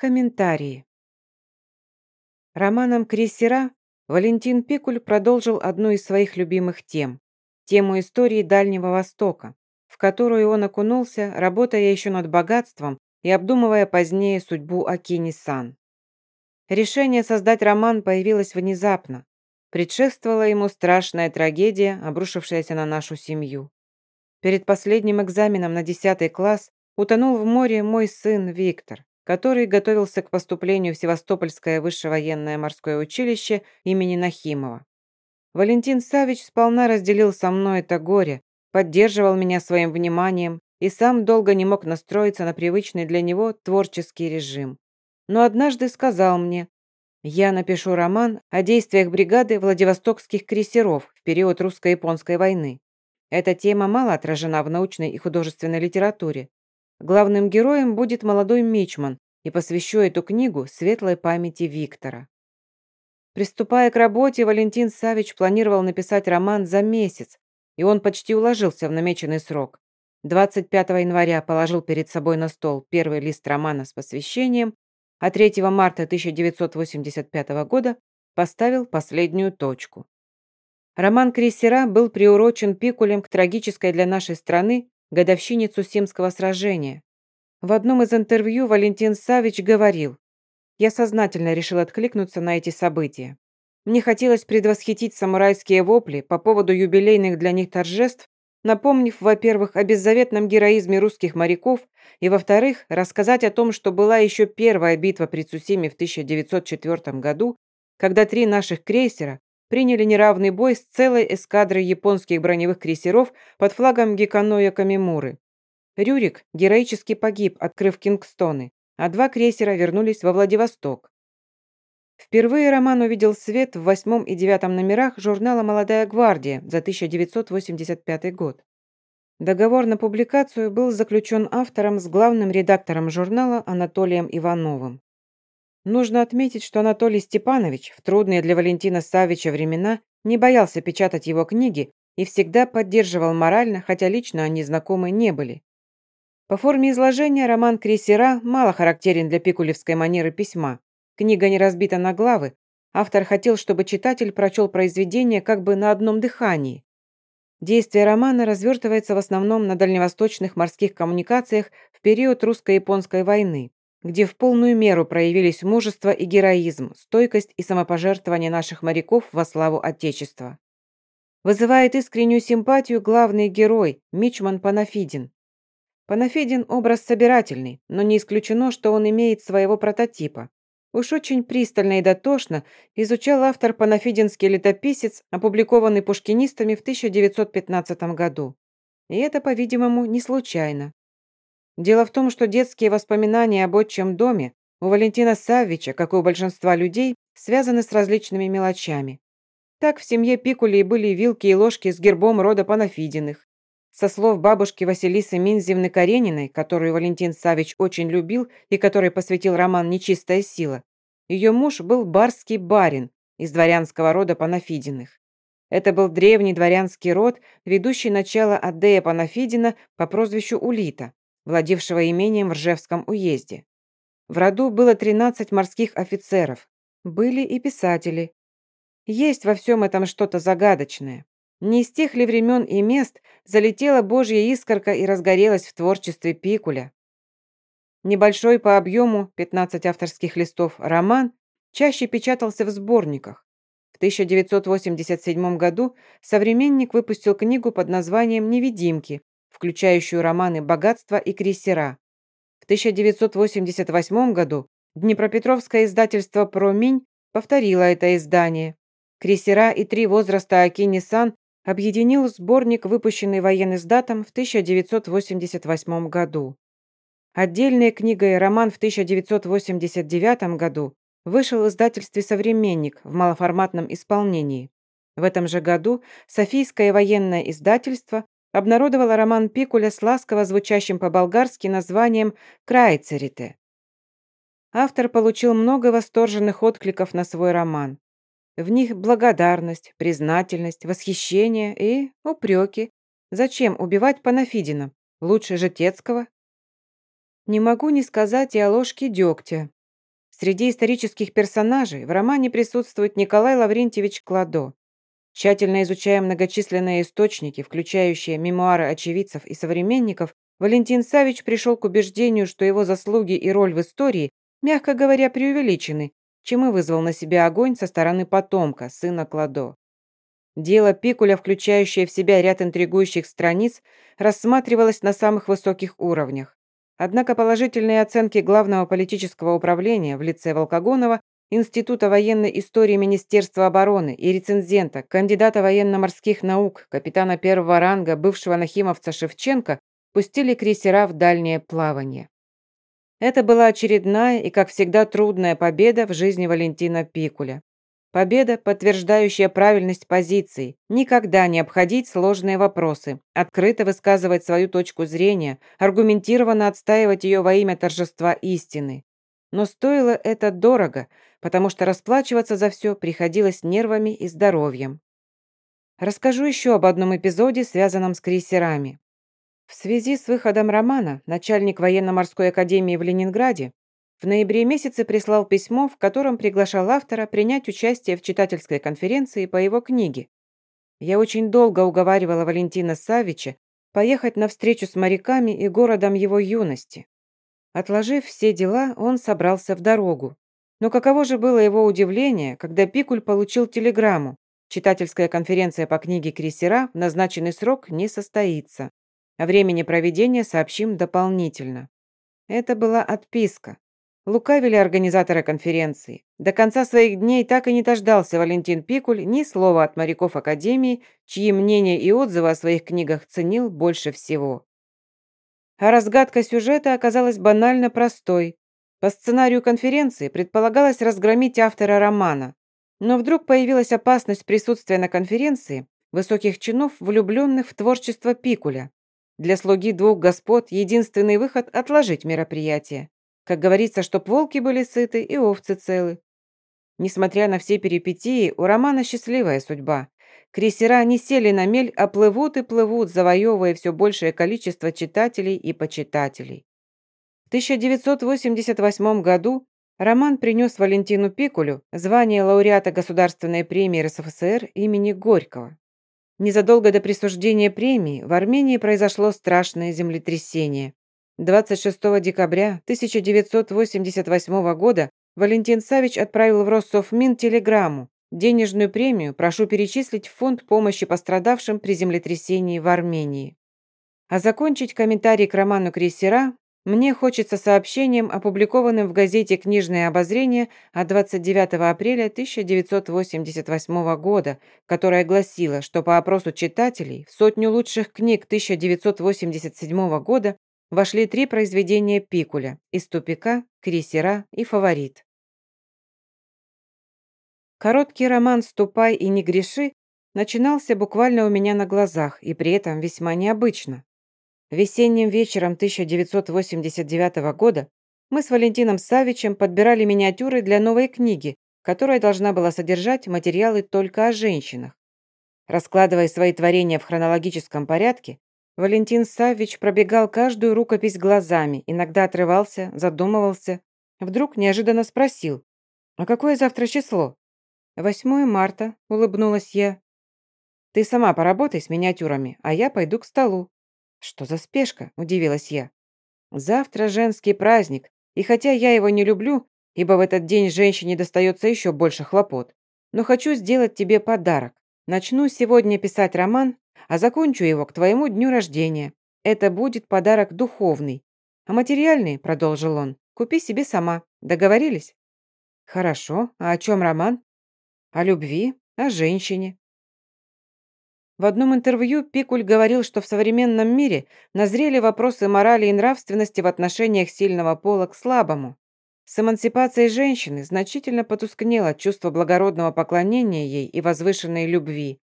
Комментарии. Романом «Крейсера» Валентин Пикуль продолжил одну из своих любимых тем – тему истории Дальнего Востока, в которую он окунулся, работая еще над богатством и обдумывая позднее судьбу Акини-сан. Решение создать роман появилось внезапно. Предшествовала ему страшная трагедия, обрушившаяся на нашу семью. Перед последним экзаменом на 10 класс утонул в море мой сын Виктор который готовился к поступлению в Севастопольское высшее военное морское училище имени Нахимова. Валентин Савич сполна разделил со мной это горе, поддерживал меня своим вниманием и сам долго не мог настроиться на привычный для него творческий режим. Но однажды сказал мне, я напишу роман о действиях бригады Владивостокских крейсеров в период русско-японской войны. Эта тема мало отражена в научной и художественной литературе. Главным героем будет молодой мичман, и посвящу эту книгу светлой памяти Виктора. Приступая к работе, Валентин Савич планировал написать роман за месяц, и он почти уложился в намеченный срок. 25 января положил перед собой на стол первый лист романа с посвящением, а 3 марта 1985 года поставил последнюю точку. Роман «Крейсера» был приурочен Пикулем к трагической для нашей страны годовщине Цусимского сражения. В одном из интервью Валентин Савич говорил, «Я сознательно решил откликнуться на эти события. Мне хотелось предвосхитить самурайские вопли по поводу юбилейных для них торжеств, напомнив, во-первых, о беззаветном героизме русских моряков, и, во-вторых, рассказать о том, что была еще первая битва при Цусиме в 1904 году, когда три наших крейсера приняли неравный бой с целой эскадрой японских броневых крейсеров под флагом Гиканоя Камимуры. Рюрик героически погиб, открыв Кингстоны, а два крейсера вернулись во Владивосток. Впервые роман увидел свет в восьмом и девятом номерах журнала «Молодая гвардия» за 1985 год. Договор на публикацию был заключен автором с главным редактором журнала Анатолием Ивановым. Нужно отметить, что Анатолий Степанович в трудные для Валентина Савича времена не боялся печатать его книги и всегда поддерживал морально, хотя лично они знакомы не были. По форме изложения роман «Крейсера» мало характерен для пикулевской манеры письма. Книга не разбита на главы. Автор хотел, чтобы читатель прочел произведение как бы на одном дыхании. Действие романа развертывается в основном на дальневосточных морских коммуникациях в период русско-японской войны где в полную меру проявились мужество и героизм, стойкость и самопожертвование наших моряков во славу Отечества. Вызывает искреннюю симпатию главный герой, Мичман Панафидин. Панафидин – образ собирательный, но не исключено, что он имеет своего прототипа. Уж очень пристально и дотошно изучал автор панафидинский летописец, опубликованный пушкинистами в 1915 году. И это, по-видимому, не случайно. Дело в том, что детские воспоминания об отчим доме у Валентина Саввича, как и у большинства людей, связаны с различными мелочами. Так в семье Пикулей были вилки и ложки с гербом рода Панафидиных. Со слов бабушки Василисы Минзевны Карениной, которую Валентин Савич очень любил и которой посвятил роман «Нечистая сила», ее муж был барский барин из дворянского рода Панафидиных. Это был древний дворянский род, ведущий начало от Дея Панафидина по прозвищу Улита владевшего имением в Ржевском уезде. В роду было 13 морских офицеров. Были и писатели. Есть во всем этом что-то загадочное. Не из тех ли времен и мест залетела божья искорка и разгорелась в творчестве Пикуля. Небольшой по объему, 15 авторских листов, роман чаще печатался в сборниках. В 1987 году «Современник» выпустил книгу под названием «Невидимки», включающую романы «Богатство» и «Крейсера». В 1988 году Днепропетровское издательство «Проминь» повторило это издание. «Крейсера» и «Три возраста Акини-сан» объединил сборник, выпущенный военноиздатом в 1988 году. Отдельной книгой роман в 1989 году вышел в издательстве «Современник» в малоформатном исполнении. В этом же году Софийское военное издательство обнародовала роман Пикуля с ласково звучащим по-болгарски названием «Крайцерите». Автор получил много восторженных откликов на свой роман. В них благодарность, признательность, восхищение и упреки. Зачем убивать Панафидина? Лучше Житецкого. Не могу не сказать и о ложке дегтя. Среди исторических персонажей в романе присутствует Николай Лаврентьевич Кладо. Тщательно изучая многочисленные источники, включающие мемуары очевидцев и современников, Валентин Савич пришел к убеждению, что его заслуги и роль в истории, мягко говоря, преувеличены, чем и вызвал на себя огонь со стороны потомка, сына Кладо. Дело Пикуля, включающее в себя ряд интригующих страниц, рассматривалось на самых высоких уровнях. Однако положительные оценки Главного политического управления в лице Волкогонова, Института военной истории Министерства обороны и рецензента, кандидата военно-морских наук, капитана первого ранга, бывшего нахимовца Шевченко, пустили крейсера в дальнее плавание. Это была очередная и, как всегда, трудная победа в жизни Валентина Пикуля. Победа, подтверждающая правильность позиций, никогда не обходить сложные вопросы, открыто высказывать свою точку зрения, аргументированно отстаивать ее во имя торжества истины. Но стоило это дорого, потому что расплачиваться за все приходилось нервами и здоровьем. Расскажу еще об одном эпизоде, связанном с крейсерами. В связи с выходом романа начальник военно-морской академии в Ленинграде в ноябре месяце прислал письмо, в котором приглашал автора принять участие в читательской конференции по его книге. Я очень долго уговаривала Валентина Савича поехать на встречу с моряками и городом его юности. Отложив все дела, он собрался в дорогу. Но каково же было его удивление, когда Пикуль получил телеграмму. Читательская конференция по книге Крейсера в назначенный срок не состоится. О времени проведения сообщим дополнительно. Это была отписка. Лукавили организаторы конференции. До конца своих дней так и не дождался Валентин Пикуль ни слова от моряков Академии, чьи мнения и отзывы о своих книгах ценил больше всего. А разгадка сюжета оказалась банально простой. По сценарию конференции предполагалось разгромить автора романа. Но вдруг появилась опасность присутствия на конференции высоких чинов, влюбленных в творчество Пикуля. Для слуги двух господ единственный выход – отложить мероприятие. Как говорится, чтоб волки были сыты и овцы целы. Несмотря на все перипетии, у Романа счастливая судьба. Крейсера не сели на мель, а плывут и плывут, завоевывая все большее количество читателей и почитателей. В 1988 году Роман принес Валентину Пикулю звание лауреата Государственной премии РСФСР имени Горького. Незадолго до присуждения премии в Армении произошло страшное землетрясение. 26 декабря 1988 года Валентин Савич отправил в Россофмин телеграмму. Денежную премию прошу перечислить в фонд помощи пострадавшим при землетрясении в Армении. А закончить комментарий к роману «Крейсера» мне хочется сообщением, опубликованным в газете «Книжное обозрение» от 29 апреля 1988 года, которое гласило, что по опросу читателей в сотню лучших книг 1987 года вошли три произведения Пикуля «Из тупика», «Крейсера» и «Фаворит». Короткий роман «Ступай и не греши» начинался буквально у меня на глазах и при этом весьма необычно. Весенним вечером 1989 года мы с Валентином Савичем подбирали миниатюры для новой книги, которая должна была содержать материалы только о женщинах. Раскладывая свои творения в хронологическом порядке, Валентин Савич пробегал каждую рукопись глазами, иногда отрывался, задумывался. Вдруг неожиданно спросил, «А какое завтра число?» «8 марта», — улыбнулась я. «Ты сама поработай с миниатюрами, а я пойду к столу». «Что за спешка?» – удивилась я. «Завтра женский праздник, и хотя я его не люблю, ибо в этот день женщине достается еще больше хлопот, но хочу сделать тебе подарок. Начну сегодня писать роман, а закончу его к твоему дню рождения. Это будет подарок духовный. А материальный, продолжил он, купи себе сама. Договорились? Хорошо. А о чем роман? О любви, о женщине. В одном интервью Пикуль говорил, что в современном мире назрели вопросы морали и нравственности в отношениях сильного пола к слабому. С эмансипацией женщины значительно потускнело чувство благородного поклонения ей и возвышенной любви.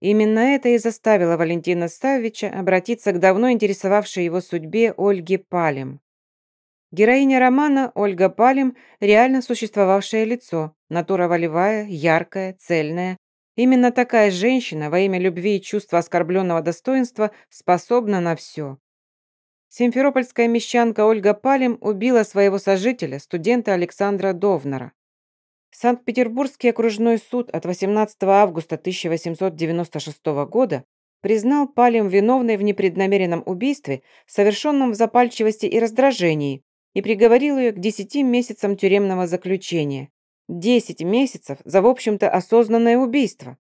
Именно это и заставило Валентина Ставича обратиться к давно интересовавшей его судьбе Ольге Палем. Героиня романа Ольга Палем – реально существовавшее лицо, натура волевая, яркая, цельная, Именно такая женщина во имя любви и чувства оскорбленного достоинства способна на все. Симферопольская мещанка Ольга Палем убила своего сожителя, студента Александра Довнера. Санкт-Петербургский окружной суд от 18 августа 1896 года признал Палем виновной в непреднамеренном убийстве, совершенном в запальчивости и раздражении, и приговорил ее к 10 месяцам тюремного заключения. 10 месяцев за, в общем-то, осознанное убийство.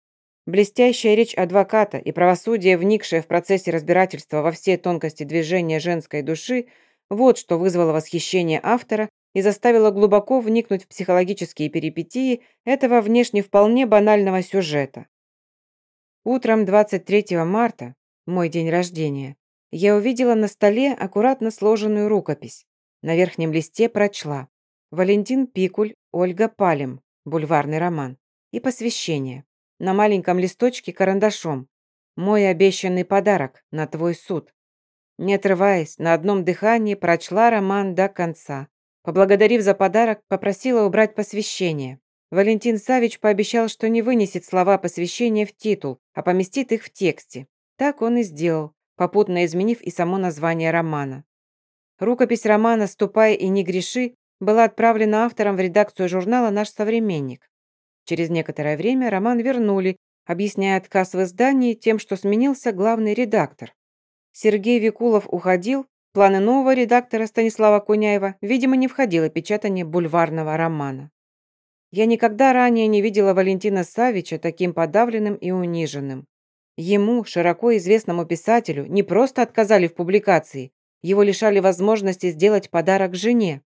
Блестящая речь адвоката и правосудие, вникшее в процессе разбирательства во все тонкости движения женской души, вот что вызвало восхищение автора и заставило глубоко вникнуть в психологические перипетии этого внешне вполне банального сюжета. Утром 23 марта, мой день рождения, я увидела на столе аккуратно сложенную рукопись. На верхнем листе прочла «Валентин Пикуль, Ольга Палем, бульварный роман» и посвящение. На маленьком листочке карандашом. Мой обещанный подарок на твой суд. Не отрываясь, на одном дыхании прочла роман до конца. Поблагодарив за подарок, попросила убрать посвящение. Валентин Савич пообещал, что не вынесет слова посвящения в титул, а поместит их в тексте. Так он и сделал, попутно изменив и само название романа. Рукопись романа «Ступай и не греши» была отправлена автором в редакцию журнала «Наш современник». Через некоторое время роман вернули, объясняя отказ в издании тем, что сменился главный редактор. Сергей Викулов уходил, планы нового редактора Станислава Куняева, видимо, не входило печатание бульварного романа. Я никогда ранее не видела Валентина Савича таким подавленным и униженным. Ему, широко известному писателю, не просто отказали в публикации, его лишали возможности сделать подарок жене.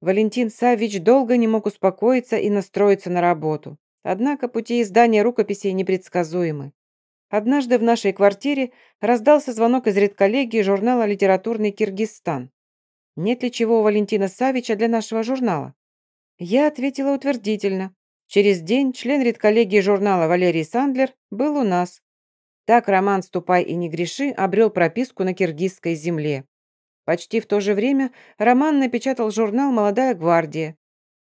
Валентин Савич долго не мог успокоиться и настроиться на работу. Однако пути издания рукописей непредсказуемы. Однажды в нашей квартире раздался звонок из редколлегии журнала «Литературный Киргизстан». Нет ли чего у Валентина Савича для нашего журнала? Я ответила утвердительно. Через день член редколлегии журнала Валерий Сандлер был у нас. Так роман «Ступай и не греши» обрел прописку на киргизской земле. Почти в то же время роман напечатал журнал «Молодая гвардия».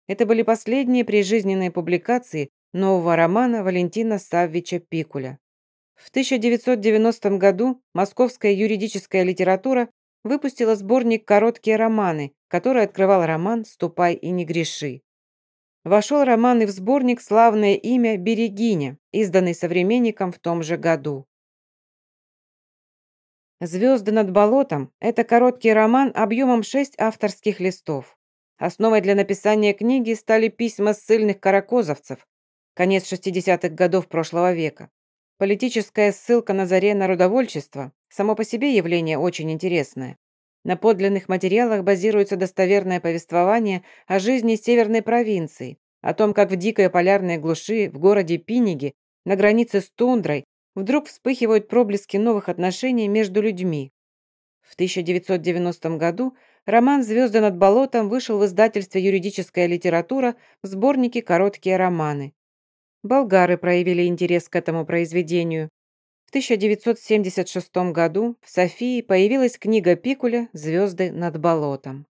Это были последние прижизненные публикации нового романа Валентина Саввича Пикуля. В 1990 году московская юридическая литература выпустила сборник «Короткие романы», который открывал роман «Ступай и не греши». Вошел роман и в сборник «Славное имя Берегиня», изданный современником в том же году. «Звезды над болотом» – это короткий роман объемом шесть авторских листов. Основой для написания книги стали письма ссыльных каракозовцев, конец 60-х годов прошлого века. Политическая ссылка на заре народовольчества – само по себе явление очень интересное. На подлинных материалах базируется достоверное повествование о жизни северной провинции, о том, как в дикой полярной глуши в городе Пиниги на границе с тундрой вдруг вспыхивают проблески новых отношений между людьми. В 1990 году роман «Звезды над болотом» вышел в издательстве «Юридическая литература» в сборнике «Короткие романы». Болгары проявили интерес к этому произведению. В 1976 году в Софии появилась книга Пикуля «Звезды над болотом».